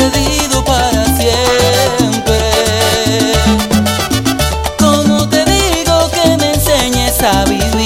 perdido para siempre. ¿Cómo te digo que me enseñes a vivir?